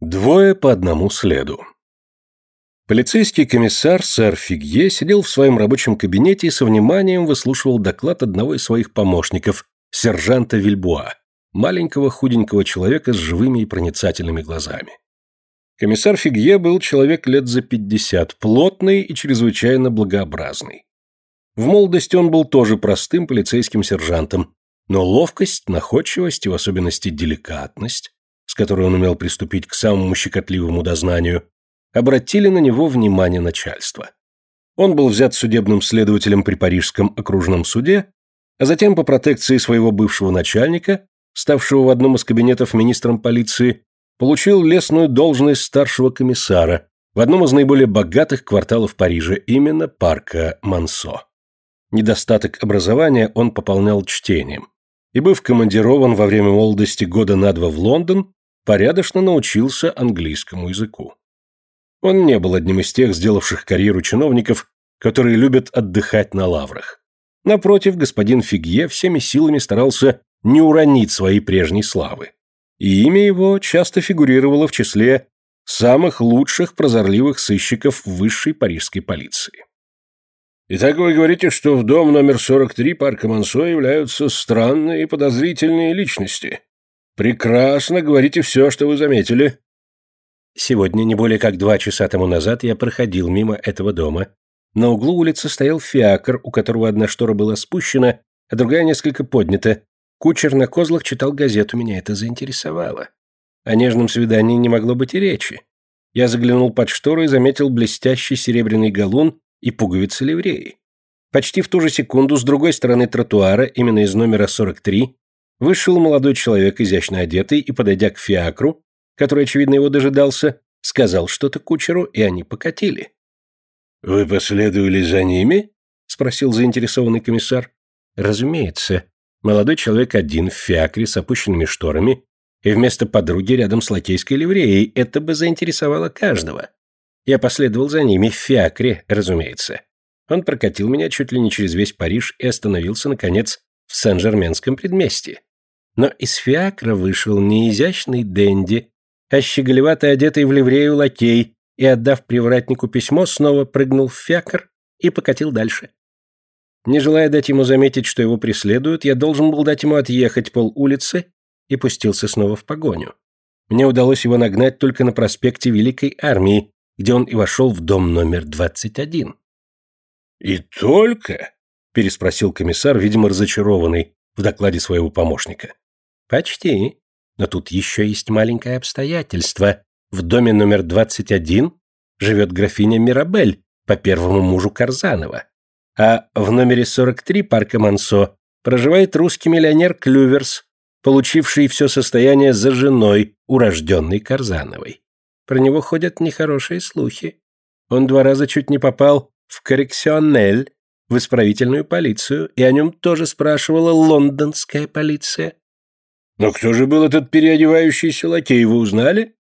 Двое по одному следу. Полицейский комиссар сэр Фигье сидел в своем рабочем кабинете и со вниманием выслушивал доклад одного из своих помощников, сержанта Вильбуа, маленького худенького человека с живыми и проницательными глазами. Комиссар Фигье был человек лет за пятьдесят, плотный и чрезвычайно благообразный. В молодости он был тоже простым полицейским сержантом, но ловкость, находчивость и в особенности деликатность которой он умел приступить к самому щекотливому дознанию, обратили на него внимание начальства. Он был взят судебным следователем при Парижском окружном суде, а затем по протекции своего бывшего начальника, ставшего в одном из кабинетов министром полиции, получил лесную должность старшего комиссара в одном из наиболее богатых кварталов Парижа, именно парка Мансо. Недостаток образования он пополнял чтением, и, быв командирован во время молодости года на два в Лондон, порядочно научился английскому языку. Он не был одним из тех, сделавших карьеру чиновников, которые любят отдыхать на лаврах. Напротив, господин Фигье всеми силами старался не уронить своей прежней славы. И имя его часто фигурировало в числе самых лучших прозорливых сыщиков высшей парижской полиции. Итак, вы говорите, что в дом номер 43 парка Мансо являются странные и подозрительные личности. Прекрасно, говорите все, что вы заметили. Сегодня, не более как два часа тому назад, я проходил мимо этого дома. На углу улицы стоял фиакр, у которого одна штора была спущена, а другая несколько поднята. Кучер на козлах читал газету, меня это заинтересовало. О нежном свидании не могло быть и речи. Я заглянул под штору и заметил блестящий серебряный галун и пуговицы ливреи. Почти в ту же секунду с другой стороны тротуара, именно из номера 43, вышел молодой человек, изящно одетый, и, подойдя к фиакру, который, очевидно, его дожидался, сказал что-то кучеру, и они покатили. «Вы последовали за ними?» — спросил заинтересованный комиссар. «Разумеется. Молодой человек один в фиакре с опущенными шторами, и вместо подруги рядом с лакейской ливреей это бы заинтересовало каждого. Я последовал за ними в фиакре, разумеется. Он прокатил меня чуть ли не через весь Париж и остановился, наконец, в Сен-Жерменском предместье. Но из фиакра вышел не изящный денди, а щеголевато одетый в ливрею лакей и, отдав привратнику письмо, снова прыгнул в фиакр и покатил дальше. Не желая дать ему заметить, что его преследуют, я должен был дать ему отъехать пол улицы и пустился снова в погоню. Мне удалось его нагнать только на проспекте Великой Армии, где он и вошел в дом номер 21. «И только?» – переспросил комиссар, видимо, разочарованный в докладе своего помощника. «Почти. Но тут еще есть маленькое обстоятельство. В доме номер 21 живет графиня Мирабель по первому мужу Карзанова. А в номере 43 парка Мансо проживает русский миллионер Клюверс, получивший все состояние за женой, урожденной Карзановой. Про него ходят нехорошие слухи. Он два раза чуть не попал в коррекционель, в исправительную полицию, и о нем тоже спрашивала лондонская полиция. Но кто же был этот переодевающийся лакей, вы узнали?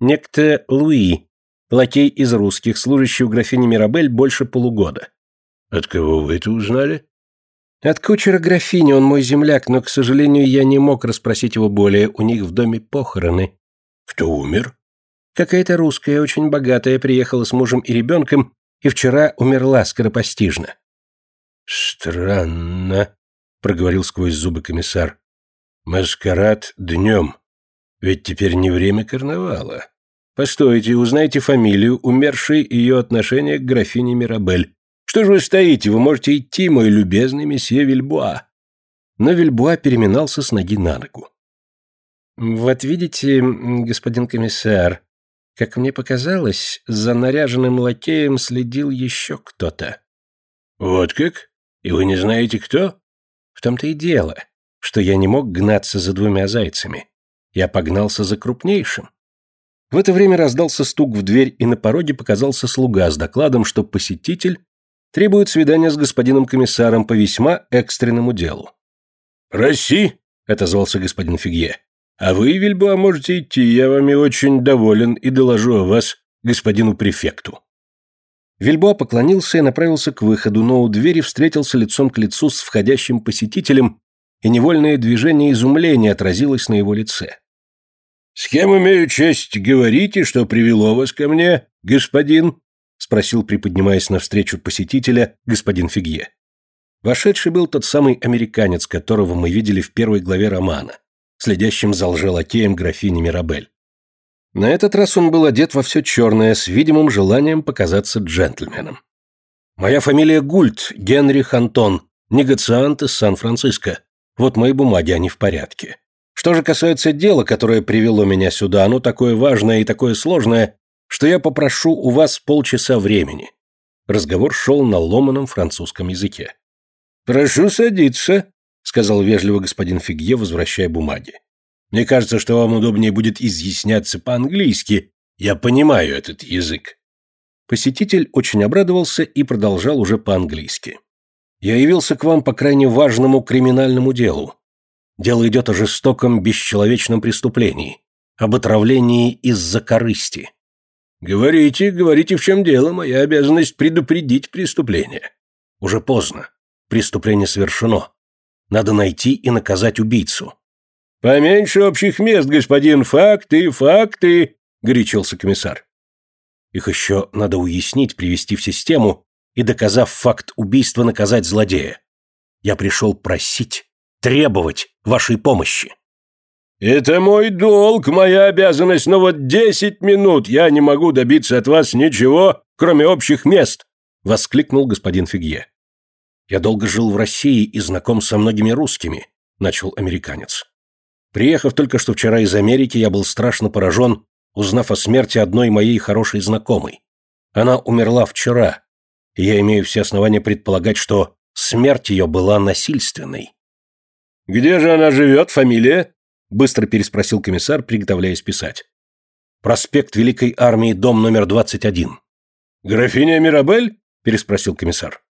Некто Луи, лакей из русских, служащий у графини Мирабель больше полугода. От кого вы это узнали? От кучера графини, он мой земляк, но, к сожалению, я не мог расспросить его более, у них в доме похороны. Кто умер? Какая-то русская, очень богатая, приехала с мужем и ребенком и вчера умерла скоропостижно. Странно, проговорил сквозь зубы комиссар. Маскарад днем. Ведь теперь не время карнавала. Постойте, узнайте фамилию умершей и ее отношение к графине Мирабель. Что же вы стоите? Вы можете идти, мой любезный месье Вильбуа. Но Вильбуа переминался с ноги на ногу. «Вот видите, господин комиссар, как мне показалось, за наряженным лакеем следил еще кто-то. Вот как? И вы не знаете, кто? В том-то и дело, что я не мог гнаться за двумя зайцами. Я погнался за крупнейшим. В это время раздался стук в дверь, и на пороге показался слуга с докладом, что посетитель требует свидания с господином комиссаром по весьма экстренному делу. «Проси!» — отозвался господин Фигье. А вы, Вильбуа, можете идти, я вами очень доволен и доложу о вас господину префекту». Вильбоа поклонился и направился к выходу, но у двери встретился лицом к лицу с входящим посетителем, и невольное движение изумления отразилось на его лице. «С кем имею честь говорить и что привело вас ко мне, господин?» — спросил, приподнимаясь навстречу посетителя, господин Фигье. Вошедший был тот самый американец, которого мы видели в первой главе романа, следящим за лжелакеем графини Мирабель. На этот раз он был одет во все черное, с видимым желанием показаться джентльменом. «Моя фамилия Гульт, Генрих Антон, негациант из Сан-Франциско. Вот мои бумаги, они в порядке. Что же касается дела, которое привело меня сюда, оно такое важное и такое сложное, что я попрошу у вас полчаса времени». Разговор шел на ломаном французском языке. «Прошу садиться», — сказал вежливо господин Фигье, возвращая бумаги. «Мне кажется, что вам удобнее будет изъясняться по-английски. Я понимаю этот язык». Посетитель очень обрадовался и продолжал уже по-английски. «Я явился к вам по крайне важному криминальному делу. Дело идет о жестоком, бесчеловечном преступлении, об отравлении из-за корысти. Говорите, говорите, в чем дело, моя обязанность предупредить преступление. Уже поздно. Преступление совершено. Надо найти и наказать убийцу. Поменьше общих мест, господин, факты, факты, горячился комиссар. Их еще надо уяснить, привести в систему и, доказав факт убийства, наказать злодея. Я пришел просить, требовать вашей помощи. «Это мой долг, моя обязанность, но вот десять минут я не могу добиться от вас ничего, кроме общих мест!» — воскликнул господин Фигье. «Я долго жил в России и знаком со многими русскими», — начал американец. «Приехав только что вчера из Америки, я был страшно поражен, узнав о смерти одной моей хорошей знакомой. Она умерла вчера, и я имею все основания предполагать, что смерть ее была насильственной. «Где же она живет, фамилия?» – быстро переспросил комиссар, приготовляясь писать. «Проспект Великой Армии, дом номер 21». «Графиня Мирабель?» – переспросил комиссар.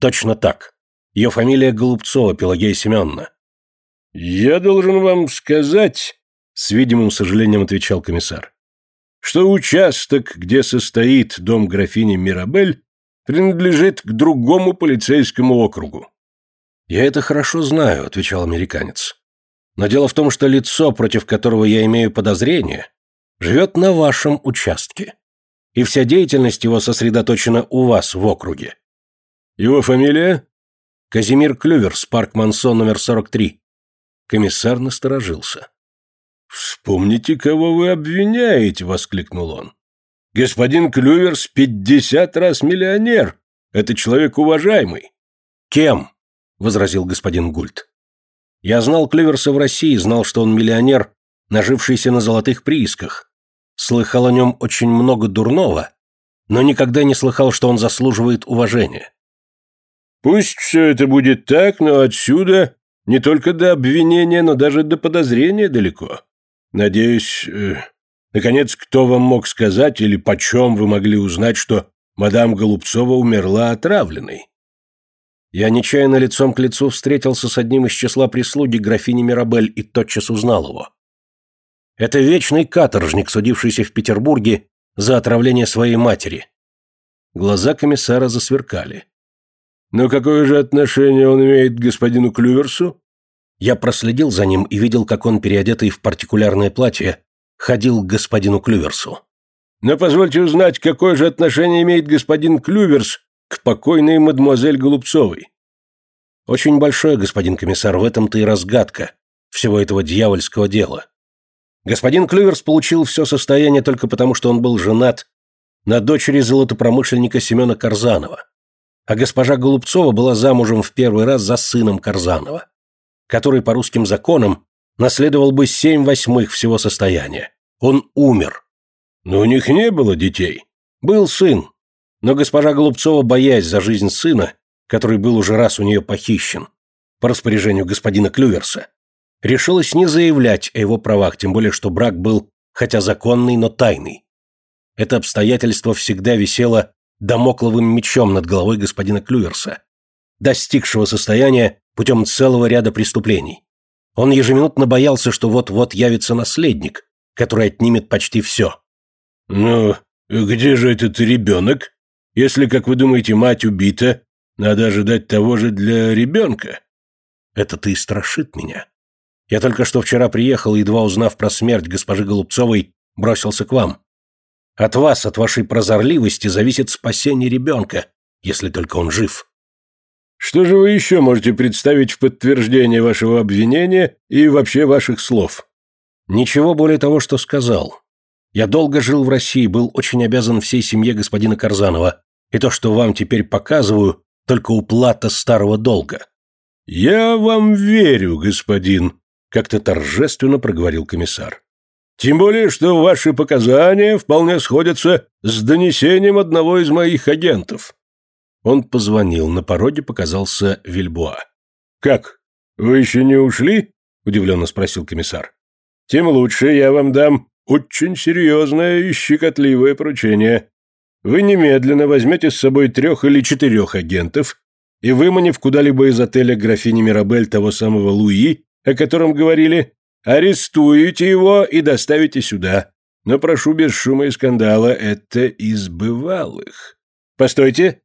«Точно так. Ее фамилия Голубцова, Пелагея Семеновна». «Я должен вам сказать», – с видимым сожалением отвечал комиссар, «что участок, где состоит дом графини Мирабель, принадлежит к другому полицейскому округу. «Я это хорошо знаю», — отвечал американец. «Но дело в том, что лицо, против которого я имею подозрение, живет на вашем участке, и вся деятельность его сосредоточена у вас в округе». «Его фамилия?» «Казимир Клюверс, парк Мансон, номер 43». Комиссар насторожился. «Вспомните, кого вы обвиняете!» — воскликнул он. «Господин Клюверс пятьдесят раз миллионер! Это человек уважаемый!» «Кем?» возразил господин Гульт. Я знал Клеверса в России, знал, что он миллионер, нажившийся на золотых приисках. Слыхал о нем очень много дурного, но никогда не слыхал, что он заслуживает уважения. Пусть все это будет так, но отсюда не только до обвинения, но даже до подозрения далеко. Надеюсь, э, наконец, кто вам мог сказать или почем вы могли узнать, что мадам Голубцова умерла отравленной? Я нечаянно лицом к лицу встретился с одним из числа прислуги графини Мирабель и тотчас узнал его. Это вечный каторжник, судившийся в Петербурге за отравление своей матери. Глаза комиссара засверкали. «Но какое же отношение он имеет к господину Клюверсу?» Я проследил за ним и видел, как он, переодетый в партикулярное платье, ходил к господину Клюверсу. «Но позвольте узнать, какое же отношение имеет господин Клюверс к покойной мадемуазель Голубцовой. Очень большое, господин комиссар, в этом-то и разгадка всего этого дьявольского дела. Господин Клюверс получил все состояние только потому, что он был женат на дочери золотопромышленника Семена Карзанова, а госпожа Голубцова была замужем в первый раз за сыном Карзанова, который по русским законам наследовал бы семь восьмых всего состояния. Он умер. Но у них не было детей. Был сын, но госпожа Голубцова, боясь за жизнь сына, который был уже раз у нее похищен, по распоряжению господина Клюверса, решилась не заявлять о его правах, тем более что брак был, хотя законный, но тайный. Это обстоятельство всегда висело домокловым мечом над головой господина Клюверса, достигшего состояния путем целого ряда преступлений. Он ежеминутно боялся, что вот-вот явится наследник, который отнимет почти все. «Ну, где же этот ребенок?» Если, как вы думаете, мать убита, надо ожидать того же для ребенка. Это-то и страшит меня. Я только что вчера приехал, едва узнав про смерть госпожи Голубцовой, бросился к вам. От вас, от вашей прозорливости зависит спасение ребенка, если только он жив. Что же вы еще можете представить в подтверждение вашего обвинения и вообще ваших слов? Ничего более того, что сказал. Я долго жил в России, был очень обязан всей семье господина Карзанова, и то, что вам теперь показываю, только уплата старого долга. Я вам верю, господин, как-то торжественно проговорил комиссар. Тем более, что ваши показания вполне сходятся с донесением одного из моих агентов. Он позвонил, на пороге показался Вильбуа. «Как? Вы еще не ушли?» – удивленно спросил комиссар. «Тем лучше я вам дам очень серьезное и щекотливое поручение. Вы немедленно возьмете с собой трех или четырех агентов и, выманив куда-либо из отеля графини Мирабель того самого Луи, о котором говорили, арестуете его и доставите сюда. Но прошу без шума и скандала, это из бывалых. Постойте,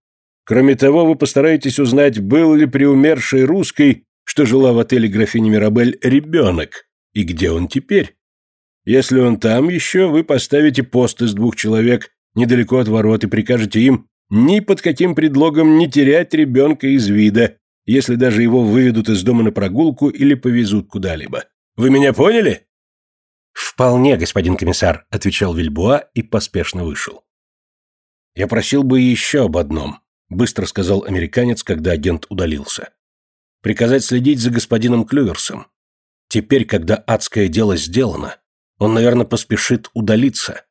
Кроме того, вы постараетесь узнать, был ли при умершей русской, что жила в отеле графини Мирабель, ребенок, и где он теперь. Если он там еще, вы поставите пост из двух человек недалеко от ворот и прикажете им ни под каким предлогом не терять ребенка из вида, если даже его выведут из дома на прогулку или повезут куда-либо. Вы меня поняли? «Вполне, господин комиссар», — отвечал Вильбуа и поспешно вышел. «Я просил бы еще об одном», — быстро сказал американец, когда агент удалился. «Приказать следить за господином Клюверсом. Теперь, когда адское дело сделано, он, наверное, поспешит удалиться».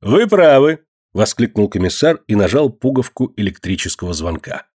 «Вы правы», — воскликнул комиссар и нажал пуговку электрического звонка.